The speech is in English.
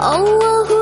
Oh.